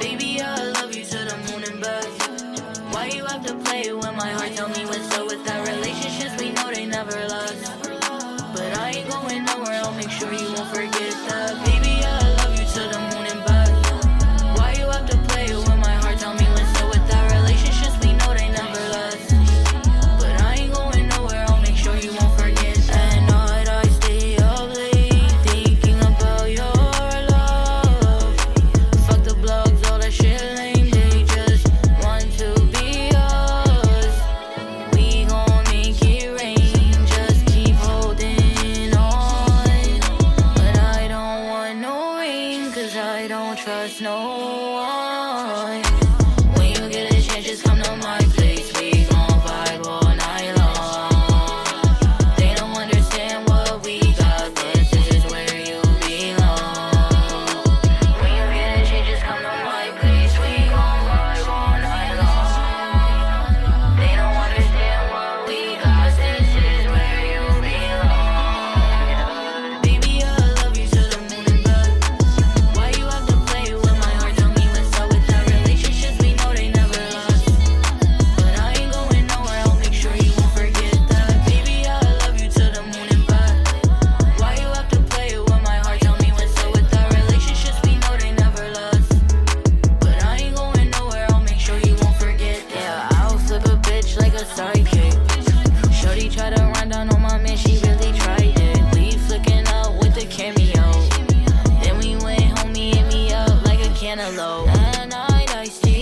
Baby, I love you to the moon and back. Why you have to play when my heart tell me what's up? Cause no one a sidekick. Shorty tried to run down on my man, she really tried it. We flicking up with the cameo. Then we went home, He hit me up like a cantaloupe. Nine, nine, iced tea.